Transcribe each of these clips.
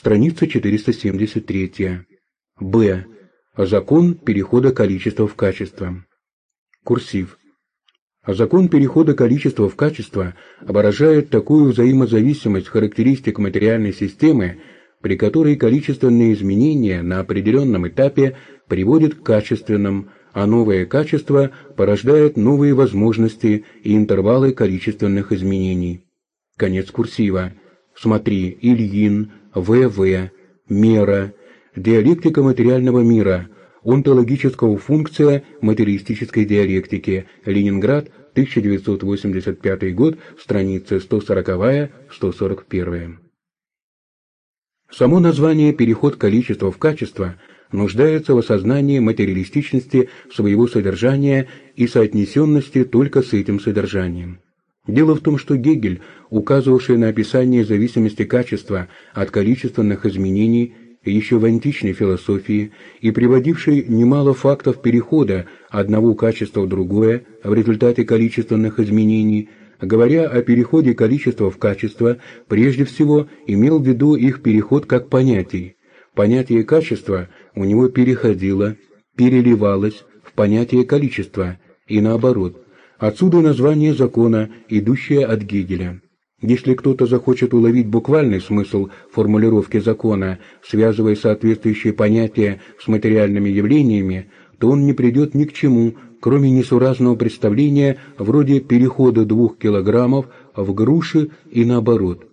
Страница 473. Б. Закон перехода количества в качество. Курсив. Закон перехода количества в качество выражает такую взаимозависимость характеристик материальной системы, при которой количественные изменения на определенном этапе приводят к качественным, а новое качество порождает новые возможности и интервалы количественных изменений. Конец курсива. Смотри, Ильин, В.В., Мера, Диалектика материального мира, онтологическая функция материалистической диалектики, Ленинград, 1985 год, страницы 140-141. Само название «переход количества в качество» нуждается в осознании материалистичности своего содержания и соотнесенности только с этим содержанием. Дело в том, что Гегель, указывавший на описание зависимости качества от количественных изменений еще в античной философии и приводивший немало фактов перехода одного качества в другое в результате количественных изменений, говоря о переходе количества в качество, прежде всего имел в виду их переход как понятий. Понятие качества у него переходило, переливалось в понятие количества и наоборот. Отсюда название закона, идущее от Гегеля. Если кто-то захочет уловить буквальный смысл формулировки закона, связывая соответствующие понятия с материальными явлениями, то он не придет ни к чему, кроме несуразного представления вроде перехода двух килограммов в груши и наоборот.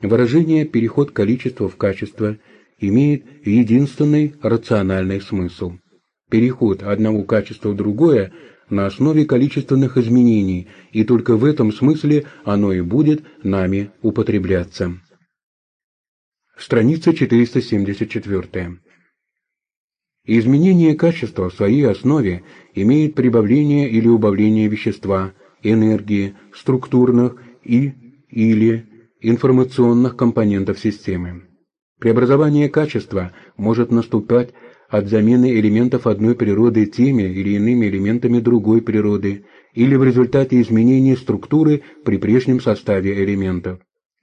Выражение «переход количества в качество» имеет единственный рациональный смысл. Переход одного качества в другое на основе количественных изменений, и только в этом смысле оно и будет нами употребляться. Страница 474. Изменение качества в своей основе имеет прибавление или убавление вещества, энергии, структурных и или информационных компонентов системы. Преобразование качества может наступать от замены элементов одной природы теми или иными элементами другой природы или в результате изменения структуры при прежнем составе элементов.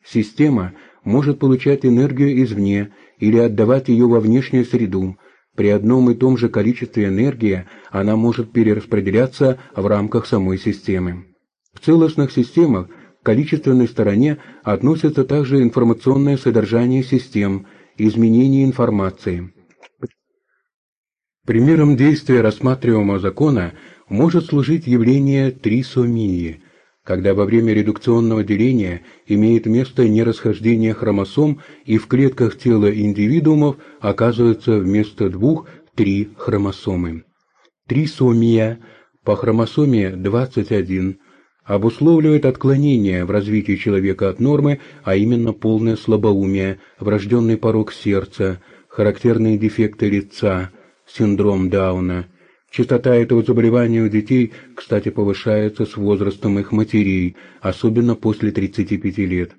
Система может получать энергию извне или отдавать ее во внешнюю среду. При одном и том же количестве энергии она может перераспределяться в рамках самой системы. В целостных системах к количественной стороне относится также информационное содержание систем, изменение информации. Примером действия рассматриваемого закона может служить явление трисомии, когда во время редукционного деления имеет место нерасхождение хромосом и в клетках тела индивидуумов оказывается вместо двух три хромосомы. Трисомия по хромосоме 21 обусловливает отклонение в развитии человека от нормы, а именно полное слабоумие, врожденный порог сердца, характерные дефекты лица, синдром Дауна. Частота этого заболевания у детей, кстати, повышается с возрастом их матерей, особенно после 35 лет.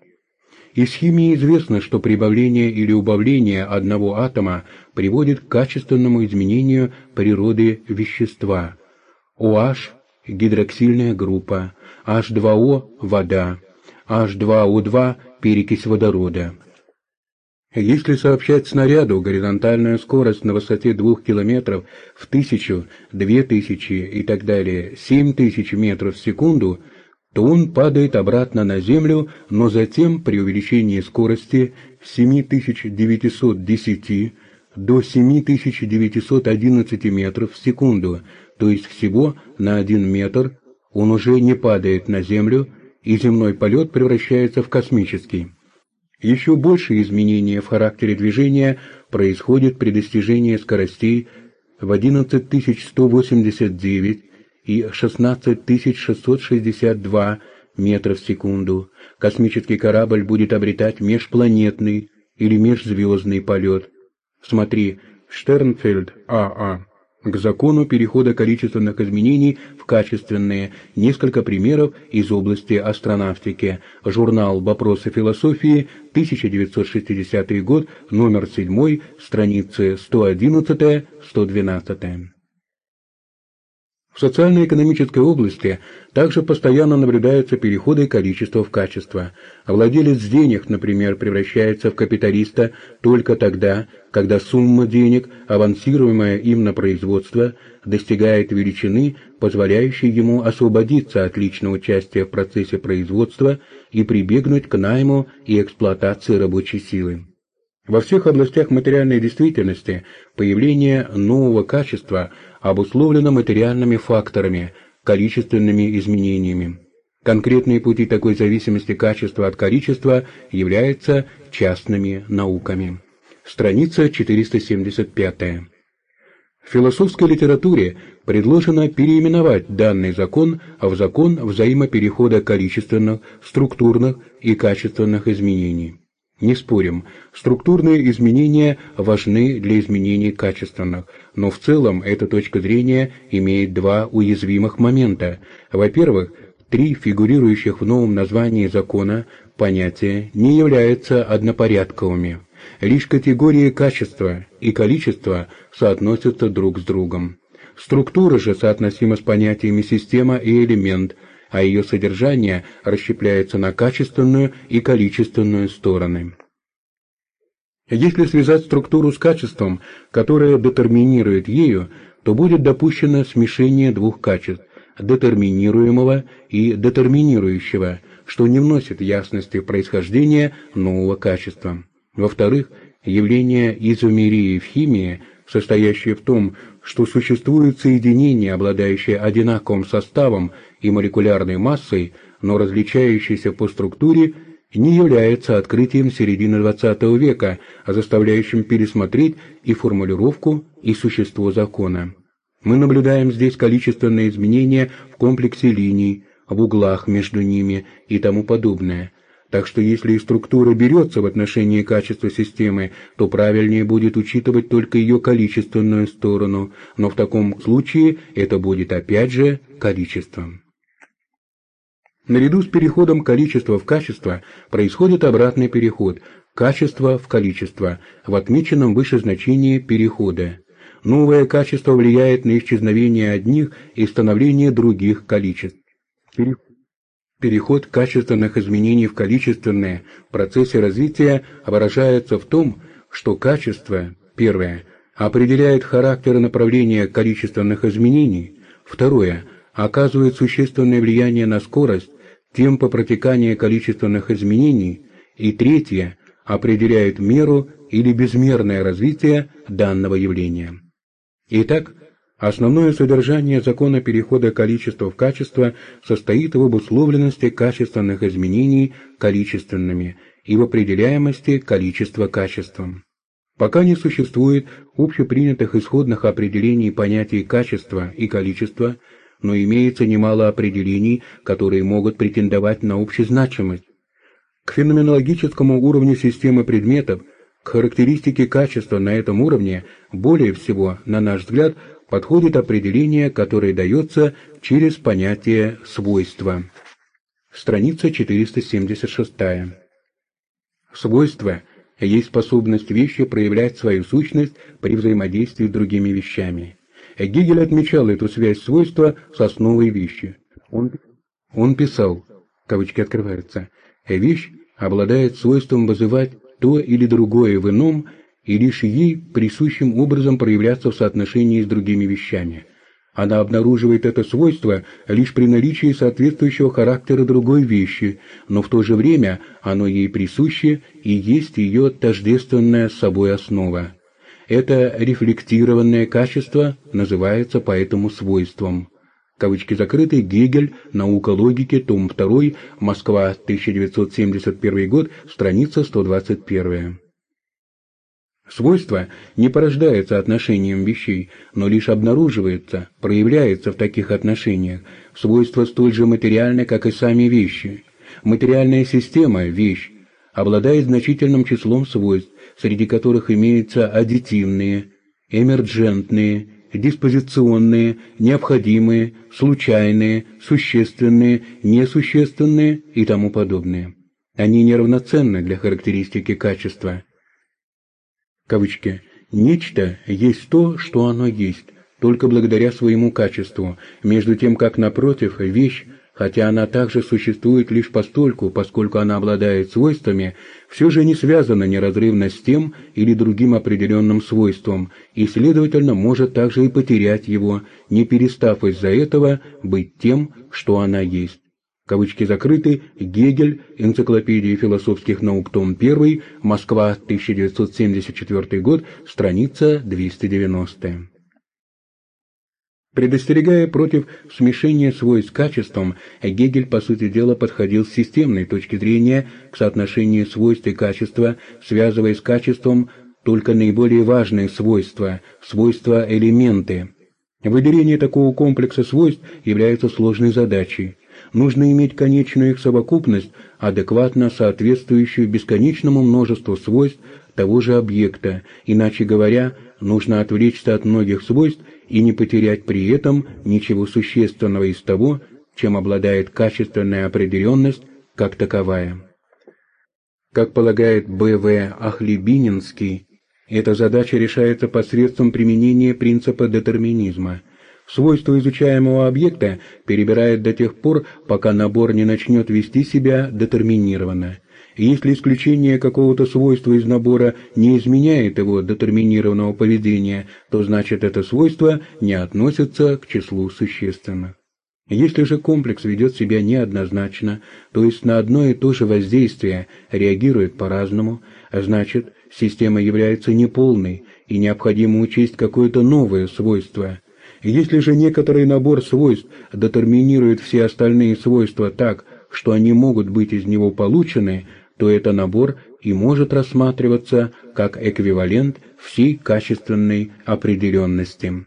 Из химии известно, что прибавление или убавление одного атома приводит к качественному изменению природы вещества. OH – гидроксильная группа, H2O – вода, H2O2 – перекись водорода. Если сообщать снаряду горизонтальную скорость на высоте 2 км в 1000, 2000 и так далее 7000 метров в секунду, то он падает обратно на Землю, но затем при увеличении скорости с 7910 до 7911 метров в секунду, то есть всего на 1 метр, он уже не падает на Землю, и земной полет превращается в космический. Еще большие изменения в характере движения происходят при достижении скоростей в 11189 и 16662 метра в секунду. Космический корабль будет обретать межпланетный или межзвездный полет. Смотри, Штернфельд А.А. К закону перехода количественных изменений в качественные. Несколько примеров из области астронавтики. Журнал «Вопросы философии», 1960 год, номер 7, страницы 111-112. В социально-экономической области также постоянно наблюдаются переходы количества в качество. А владелец денег, например, превращается в капиталиста только тогда, когда сумма денег, авансируемая им на производство, достигает величины, позволяющей ему освободиться от личного участия в процессе производства и прибегнуть к найму и эксплуатации рабочей силы. Во всех областях материальной действительности появление нового качества обусловлено материальными факторами, количественными изменениями. Конкретные пути такой зависимости качества от количества являются частными науками. Страница 475. В философской литературе предложено переименовать данный закон в закон взаимоперехода количественных, структурных и качественных изменений. Не спорим, структурные изменения важны для изменений качественных, но в целом эта точка зрения имеет два уязвимых момента. Во-первых, три фигурирующих в новом названии закона понятия не являются однопорядковыми. Лишь категории качества и количества соотносятся друг с другом. Структура же соотносима с понятиями система и элемент – а ее содержание расщепляется на качественную и количественную стороны. Если связать структуру с качеством, которое детерминирует ею, то будет допущено смешение двух качеств – детерминируемого и детерминирующего, что не вносит ясности в происхождение нового качества. Во-вторых, явление изомерии в химии, состоящее в том, что существуют соединения, обладающие одинаковым составом и молекулярной массой, но различающиеся по структуре, не является открытием середины XX века, а заставляющим пересмотреть и формулировку, и существо закона. Мы наблюдаем здесь количественные изменения в комплексе линий, в углах между ними и тому подобное. Так что если и структура берется в отношении качества системы, то правильнее будет учитывать только ее количественную сторону, но в таком случае это будет опять же количеством. Наряду с переходом количества в качество происходит обратный переход – качество в количество, в отмеченном выше значении перехода. Новое качество влияет на исчезновение одних и становление других количеств. Переход качественных изменений в количественные в процессе развития выражается в том, что качество, первое, определяет характер и направление количественных изменений, второе, оказывает существенное влияние на скорость, темпа протекания количественных изменений, и третье определяет меру или безмерное развитие данного явления. Итак, основное содержание закона перехода количества в качество состоит в обусловленности качественных изменений количественными и в определяемости количества качеством. Пока не существует общепринятых исходных определений понятий качества и количества – но имеется немало определений, которые могут претендовать на общезначимость. К феноменологическому уровню системы предметов, к характеристике качества на этом уровне, более всего, на наш взгляд, подходит определение, которое дается через понятие «свойства». Страница 476. Свойство есть способность вещи проявлять свою сущность при взаимодействии с другими вещами. Гегель отмечал эту связь свойства с основой вещи. Он, он писал, кавычки открываются, «Вещь обладает свойством вызывать то или другое в ином и лишь ей присущим образом проявляться в соотношении с другими вещами. Она обнаруживает это свойство лишь при наличии соответствующего характера другой вещи, но в то же время оно ей присуще и есть ее тождественная с собой основа. Это рефлектированное качество называется поэтому свойством. Кавычки закрыты. Гегель. Наука логики. Том 2. Москва. 1971 год. Страница 121. Свойство не порождается отношением вещей, но лишь обнаруживается, проявляется в таких отношениях. Свойство столь же материальное, как и сами вещи. Материальная система – вещь, обладает значительным числом свойств, среди которых имеются аддитивные, эмерджентные, диспозиционные, необходимые, случайные, существенные, несущественные и тому подобное. Они неравноценны для характеристики качества. Кавычки. «Нечто есть то, что оно есть», только благодаря своему качеству, между тем как, напротив, вещь, хотя она также существует лишь постольку, поскольку она обладает свойствами, все же не связана неразрывно с тем или другим определенным свойством, и, следовательно, может также и потерять его, не перестав из-за этого быть тем, что она есть. Кавычки закрыты. Гегель. Энциклопедия философских наук. Том 1. Москва. 1974 год. Страница 290. Предостерегая против смешения свойств с качеством, Гегель, по сути дела, подходил с системной точки зрения к соотношению свойств и качества, связывая с качеством только наиболее важные свойства, свойства элементы. Выделение такого комплекса свойств является сложной задачей нужно иметь конечную их совокупность, адекватно соответствующую бесконечному множеству свойств того же объекта, иначе говоря, нужно отвлечься от многих свойств и не потерять при этом ничего существенного из того, чем обладает качественная определенность как таковая. Как полагает Б.В. Ахлебининский, эта задача решается посредством применения принципа детерминизма – Свойства изучаемого объекта перебирает до тех пор, пока набор не начнет вести себя детерминированно. Если исключение какого-то свойства из набора не изменяет его детерминированного поведения, то значит это свойство не относится к числу существенных. Если же комплекс ведет себя неоднозначно, то есть на одно и то же воздействие реагирует по-разному, значит система является неполной и необходимо учесть какое-то новое свойство – если же некоторый набор свойств детерминирует все остальные свойства так, что они могут быть из него получены, то этот набор и может рассматриваться как эквивалент всей качественной определенности.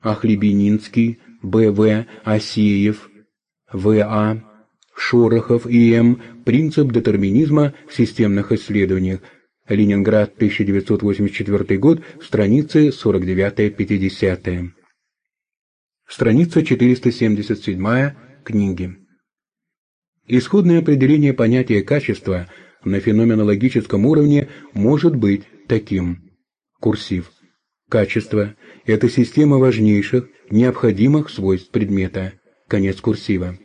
Ахлебенинский, Б.В., Асеев, В.А., Шорохов и М. Принцип детерминизма в системных исследованиях. Ленинград, 1984 год, страницы 49-50. Страница 477 книги. Исходное определение понятия качества на феноменологическом уровне может быть таким. Курсив. Качество – это система важнейших, необходимых свойств предмета. Конец курсива.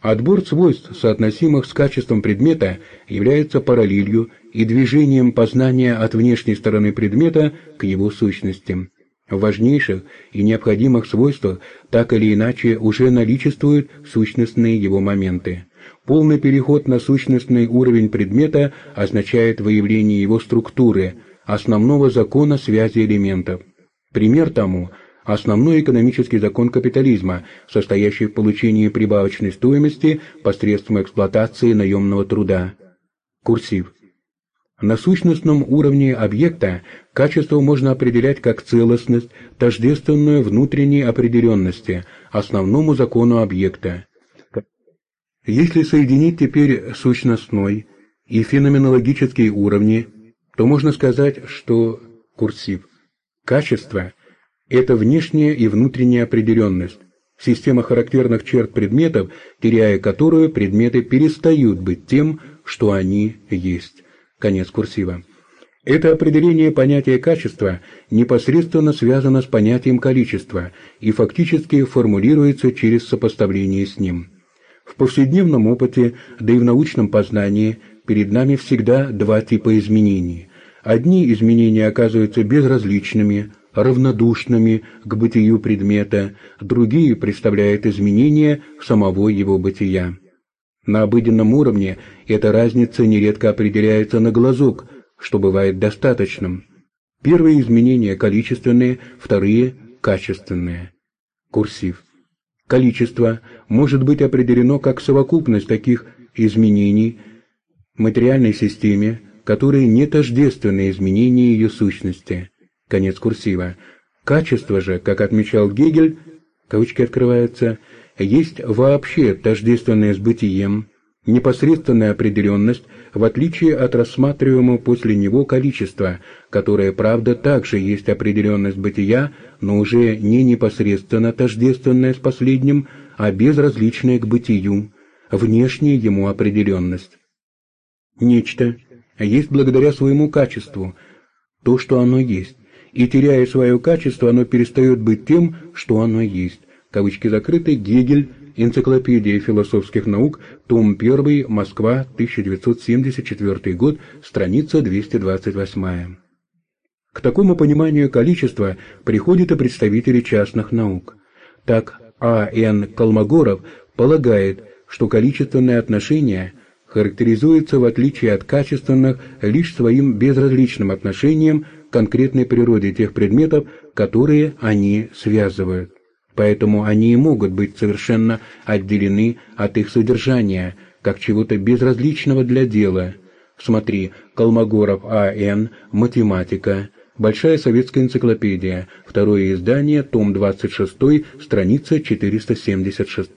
Отбор свойств, соотносимых с качеством предмета, является параллелью и движением познания от внешней стороны предмета к его сущности. В важнейших и необходимых свойствах так или иначе уже наличествуют сущностные его моменты. Полный переход на сущностный уровень предмета означает выявление его структуры, основного закона связи элементов. Пример тому – основной экономический закон капитализма, состоящий в получении прибавочной стоимости посредством эксплуатации наемного труда. Курсив. На сущностном уровне объекта качество можно определять как целостность, тождественную внутренней определенности, основному закону объекта. Если соединить теперь сущностной и феноменологические уровни, то можно сказать, что курсив качество – это внешняя и внутренняя определенность, система характерных черт предметов, теряя которую предметы перестают быть тем, что они есть. Конец курсива. Это определение понятия качества непосредственно связано с понятием количества и фактически формулируется через сопоставление с ним. В повседневном опыте, да и в научном познании перед нами всегда два типа изменений. Одни изменения оказываются безразличными, равнодушными к бытию предмета, другие представляют изменения самого его бытия. На обыденном уровне эта разница нередко определяется на глазок, что бывает достаточным. Первые изменения количественные, вторые – качественные. Курсив. Количество может быть определено как совокупность таких изменений в материальной системе, которые не тождественны изменению ее сущности. Конец курсива. Качество же, как отмечал Гегель, кавычки открываются – есть вообще тождественное с бытием, непосредственная определенность, в отличие от рассматриваемого после него количества, которое, правда, также есть определенность бытия, но уже не непосредственно тождественная с последним, а безразличная к бытию, внешняя ему определенность. Нечто есть благодаря своему качеству, то, что оно есть, и теряя свое качество, оно перестает быть тем, что оно есть. Кавычки закрыты. Гегель. Энциклопедия философских наук. Том 1. Москва. 1974 год. Страница 228. К такому пониманию количества приходят и представители частных наук. Так А. Н. Колмогоров полагает, что количественное отношение характеризуется в отличие от качественных лишь своим безразличным отношением к конкретной природе тех предметов, которые они связывают. Поэтому они и могут быть совершенно отделены от их содержания, как чего-то безразличного для дела. Смотри, Колмогоров А.Н., математика, Большая советская энциклопедия, второе издание, том 26, страница 476.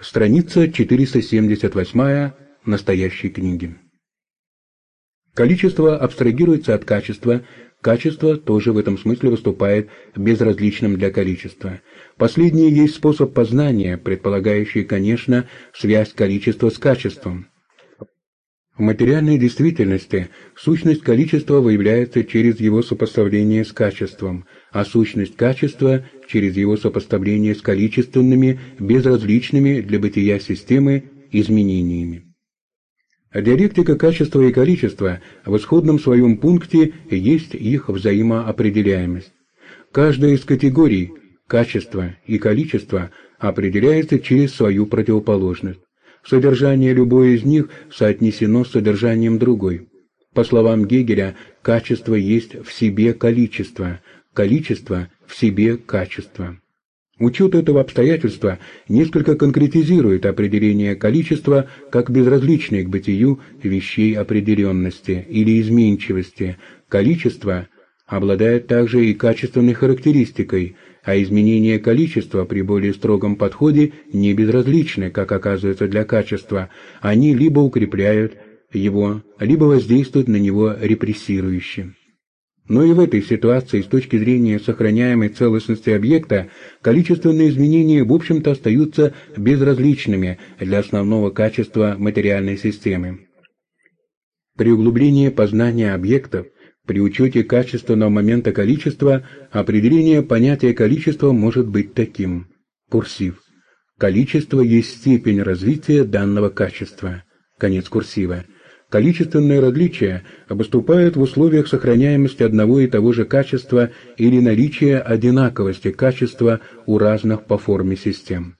Страница 478 настоящей книги. Количество абстрагируется от качества, качество тоже в этом смысле выступает безразличным для количества. Последнее есть способ познания, предполагающий, конечно, связь количества с качеством. В материальной действительности сущность количества выявляется через его сопоставление с качеством, а сущность качества – через его сопоставление с количественными, безразличными для бытия системы изменениями. Диалектика качества и количества в исходном своем пункте есть их взаимоопределяемость. Каждая из категорий – качество и количество – определяется через свою противоположность. Содержание любой из них соотнесено с содержанием другой. По словам Гегеля, качество есть в себе количество, количество в себе качество. Учет этого обстоятельства несколько конкретизирует определение количества как безразличное к бытию вещей определенности или изменчивости. Количество обладает также и качественной характеристикой – а изменение количества при более строгом подходе не безразличны, как оказывается для качества, они либо укрепляют его, либо воздействуют на него репрессирующе. Но и в этой ситуации, с точки зрения сохраняемой целостности объекта, количественные изменения в общем-то остаются безразличными для основного качества материальной системы. При углублении познания объектов при учете качественного момента количества определение понятия количества может быть таким. Курсив. Количество есть степень развития данного качества. Конец курсива. Количественные различия выступают в условиях сохраняемости одного и того же качества или наличия одинаковости качества у разных по форме систем.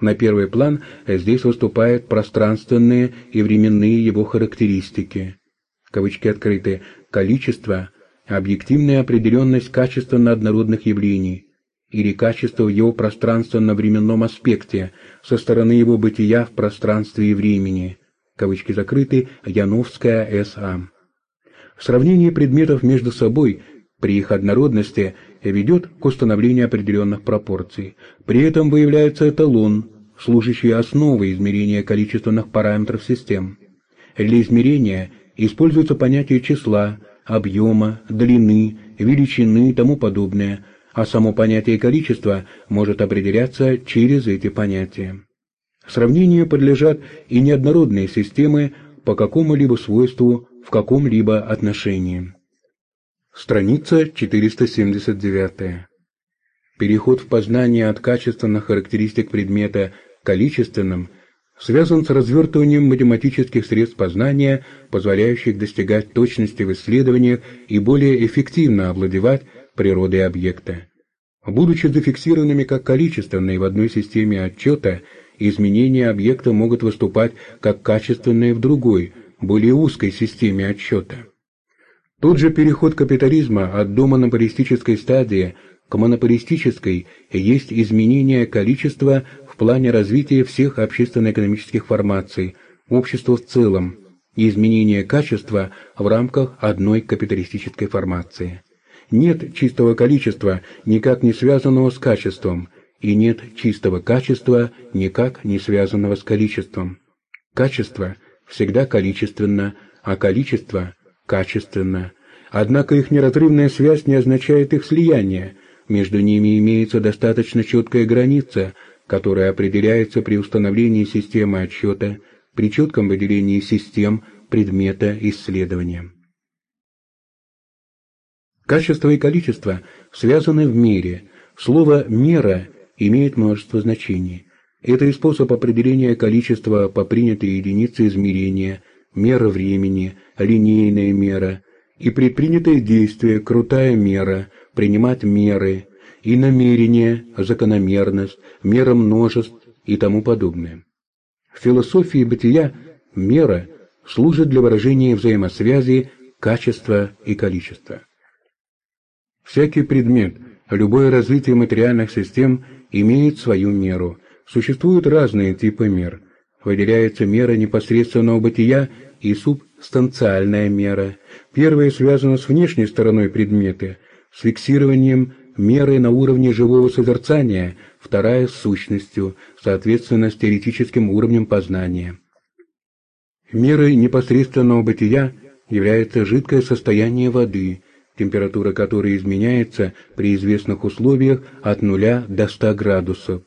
На первый план здесь выступают пространственные и временные его характеристики. Кавычки открыты количество – объективная определенность качественно однородных явлений или качество в его пространственно-временном аспекте со стороны его бытия в пространстве и времени. Кавычки закрыты. Яновская С.А. Сравнение предметов между собой при их однородности ведет к установлению определенных пропорций. При этом выявляется эталон, служащий основой измерения количественных параметров систем. Для измерения используется понятие числа, объема, длины, величины и тому подобное, а само понятие количества может определяться через эти понятия. Сравнению подлежат и неоднородные системы по какому-либо свойству в каком-либо отношении. Страница 479. Переход в познание от качественных характеристик предмета к количественным – связан с развертыванием математических средств познания, позволяющих достигать точности в исследованиях и более эффективно овладевать природой объекта. Будучи зафиксированными как количественные в одной системе отчета, изменения объекта могут выступать как качественные в другой, более узкой системе отчета. Тот же переход капитализма от домонополистической стадии к монополистической есть изменение количества в плане развития всех общественно-экономических формаций, общества в целом, и изменения качества в рамках одной капиталистической формации. Нет чистого количества, никак не связанного с качеством, и нет чистого качества, никак не связанного с количеством. Качество всегда количественно, а количество – качественно. Однако их неразрывная связь не означает их слияние, между ними имеется достаточно четкая граница – которое определяется при установлении системы отсчета, при четком выделении систем предмета исследования. Качество и количество связаны в мире. Слово «мера» имеет множество значений. Это и способ определения количества по принятой единице измерения, мера времени, линейная мера, и предпринятое действие, крутая мера, принимать меры, и намерение, закономерность, мера множеств и тому подобное. В философии бытия мера служит для выражения взаимосвязи качества и количества. Всякий предмет, любое развитие материальных систем имеет свою меру. Существуют разные типы мер. Выделяется мера непосредственного бытия и субстанциальная мера. Первая связана с внешней стороной предмета, с фиксированием меры на уровне живого созерцания, вторая – с сущностью, соответственно, с теоретическим уровнем познания. Мерой непосредственного бытия является жидкое состояние воды, температура которой изменяется при известных условиях от 0 до 100 градусов.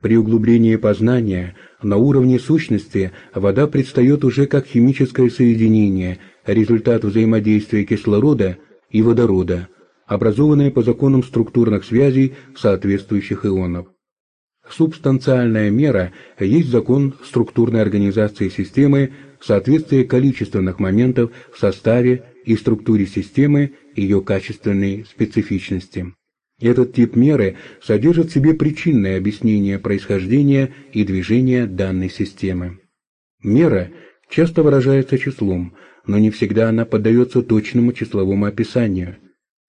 При углублении познания на уровне сущности вода предстает уже как химическое соединение, результат взаимодействия кислорода и водорода, образованное по законам структурных связей соответствующих ионов. Субстанциальная мера есть закон структурной организации системы, соответствие количественных моментов в составе и структуре системы ее качественной специфичности. Этот тип меры содержит в себе причинное объяснение происхождения и движения данной системы. Мера часто выражается числом, но не всегда она поддается точному числовому описанию.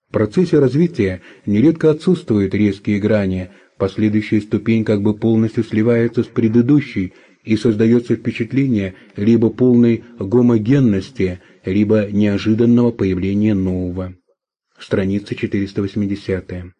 В процессе развития нередко отсутствуют резкие грани, последующая ступень как бы полностью сливается с предыдущей, и создается впечатление либо полной гомогенности, либо неожиданного появления нового. Страница 480.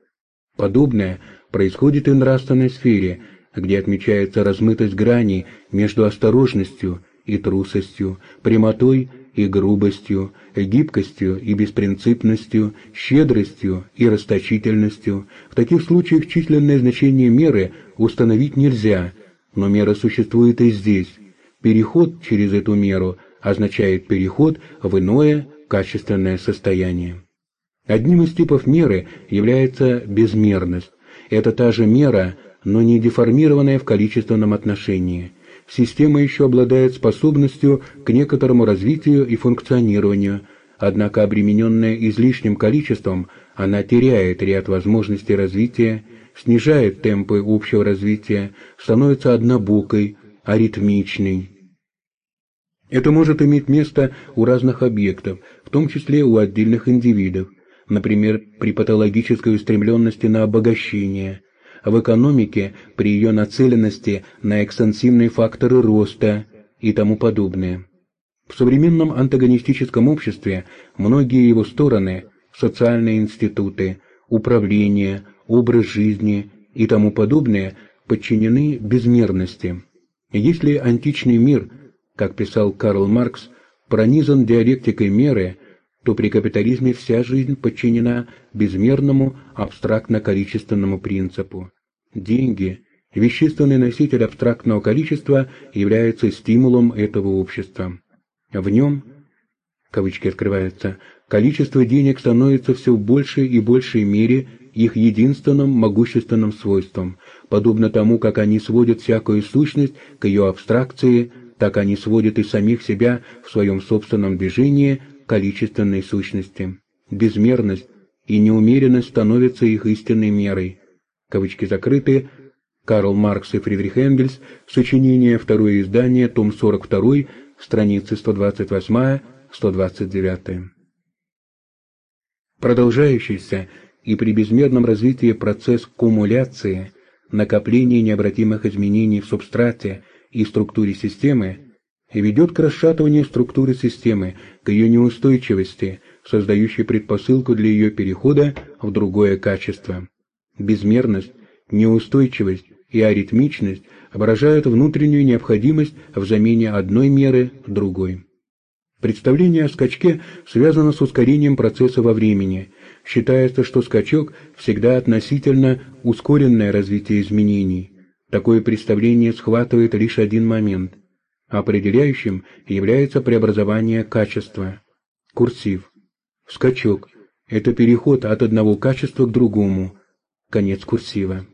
Подобное происходит и в нравственной сфере, где отмечается размытость грани между осторожностью и трусостью, прямотой и грубостью, гибкостью и беспринципностью, щедростью и расточительностью. В таких случаях численное значение меры установить нельзя, но мера существует и здесь. Переход через эту меру означает переход в иное качественное состояние. Одним из типов меры является безмерность. Это та же мера, но не деформированная в количественном отношении. Система еще обладает способностью к некоторому развитию и функционированию, однако обремененная излишним количеством, она теряет ряд возможностей развития, снижает темпы общего развития, становится однобокой, аритмичной. Это может иметь место у разных объектов, в том числе у отдельных индивидов например, при патологической устремленности на обогащение, в экономике при ее нацеленности на экстенсивные факторы роста и тому подобное. В современном антагонистическом обществе многие его стороны, социальные институты, управление, образ жизни и тому подобное, подчинены безмерности. Если античный мир, как писал Карл Маркс, пронизан диалектикой меры, то при капитализме вся жизнь подчинена безмерному абстрактно-количественному принципу. Деньги, вещественный носитель абстрактного количества, является стимулом этого общества. В нем, кавычки открываются, количество денег становится все в большей и большей мере их единственным могущественным свойством, подобно тому, как они сводят всякую сущность к ее абстракции, так они сводят и самих себя в своем собственном движении количественной сущности. Безмерность и неумеренность становятся их истинной мерой. Кавычки закрыты. Карл Маркс и Фридрих Энгельс. Сочинение. Второе издание. Том 42. Страницы 128-129. Продолжающийся и при безмерном развитии процесс кумуляции, накопления необратимых изменений в субстрате и структуре системы и ведет к расшатыванию структуры системы, к ее неустойчивости, создающей предпосылку для ее перехода в другое качество. Безмерность, неустойчивость и аритмичность выражают внутреннюю необходимость в замене одной меры другой. Представление о скачке связано с ускорением процесса во времени. Считается, что скачок всегда относительно ускоренное развитие изменений. Такое представление схватывает лишь один момент. Определяющим является преобразование качества. Курсив. Скачок. Это переход от одного качества к другому. Конец курсива.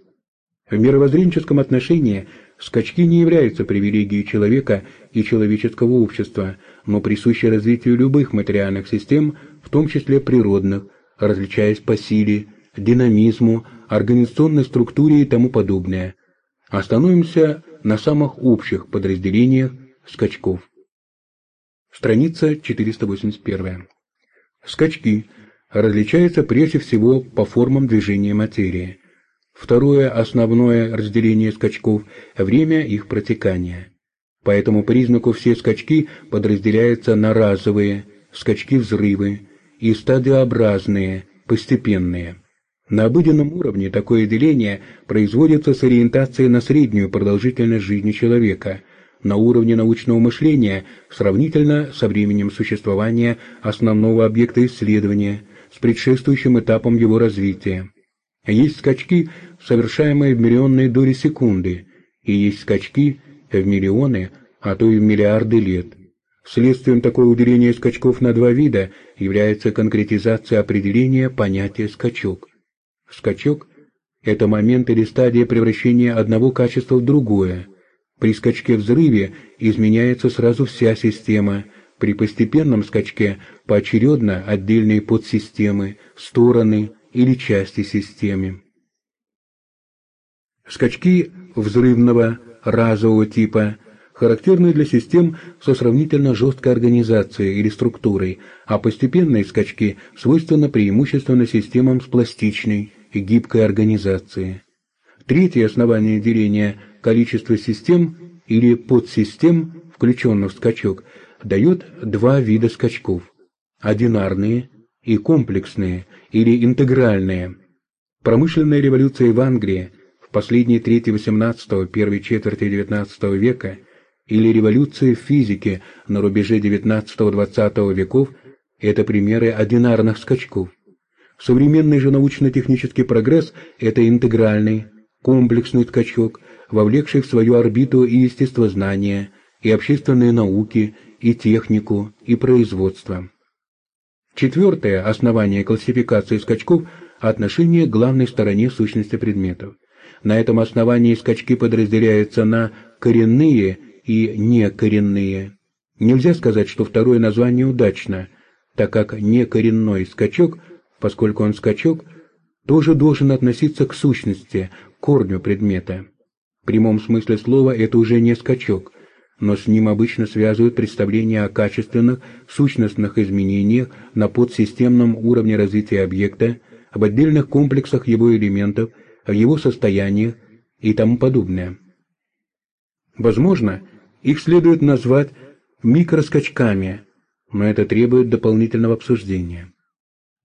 В мировоззренческом отношении скачки не являются привилегией человека и человеческого общества, но присущи развитию любых материальных систем, в том числе природных, различаясь по силе, динамизму, организационной структуре и тому подобное. Остановимся на самых общих подразделениях скачков. Страница 481. Скачки различаются прежде всего по формам движения материи. Второе основное разделение скачков – время их протекания. По этому признаку все скачки подразделяются на разовые, скачки-взрывы, и стадиообразные, постепенные. На обыденном уровне такое деление производится с ориентацией на среднюю продолжительность жизни человека, на уровне научного мышления сравнительно со временем существования основного объекта исследования, с предшествующим этапом его развития. Есть скачки, совершаемые в миллионные доли секунды, и есть скачки в миллионы, а то и в миллиарды лет. Следствием такого уделения скачков на два вида является конкретизация определения понятия «скачок». Скачок – это момент или стадия превращения одного качества в другое. При скачке-взрыве изменяется сразу вся система, при постепенном скачке поочередно отдельные подсистемы, стороны, или части системы. Скачки взрывного разового типа характерны для систем со сравнительно жесткой организацией или структурой, а постепенные скачки свойственны преимущественно системам с пластичной и гибкой организацией. Третье основание деления количества систем или подсистем, включенных в скачок, дает два вида скачков – одинарные и комплексные или интегральные. Промышленная революция в Англии в последней трети XVIII – первой четверти XIX века или революция в физике на рубеже XIX-XX веков – это примеры одинарных скачков. Современный же научно-технический прогресс – это интегральный, комплексный скачок, вовлекший в свою орбиту и естествознание, и общественные науки, и технику, и производство. Четвертое основание классификации скачков – отношение к главной стороне сущности предметов. На этом основании скачки подразделяются на коренные и некоренные. Нельзя сказать, что второе название удачно, так как некоренной скачок, поскольку он скачок, тоже должен относиться к сущности, корню предмета. В прямом смысле слова это уже не скачок, но с ним обычно связывают представление о качественных, сущностных изменениях на подсистемном уровне развития объекта, об отдельных комплексах его элементов, о его состояниях и тому подобное. Возможно, их следует назвать микроскачками, но это требует дополнительного обсуждения.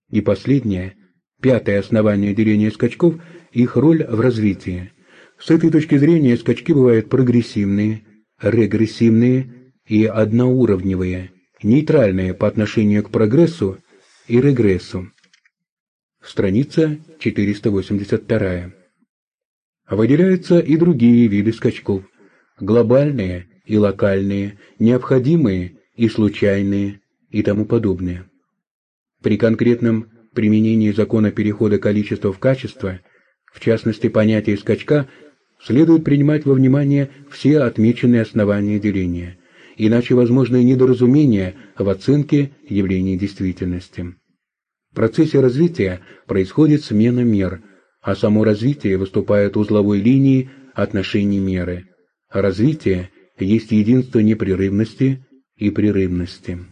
И последнее, пятое основание деления скачков – их роль в развитии. С этой точки зрения скачки бывают прогрессивные – регрессивные и одноуровневые, нейтральные по отношению к прогрессу и регрессу. Страница 482. Выделяются и другие виды скачков, глобальные и локальные, необходимые и случайные и тому подобное. При конкретном применении закона перехода количества в качество, в частности понятие скачка следует принимать во внимание все отмеченные основания деления, иначе возможны недоразумения в оценке явлений действительности. В процессе развития происходит смена мер, а само развитие выступает узловой линией отношений меры. Развитие есть единство непрерывности и прерывности.